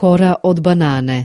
Kora od banane.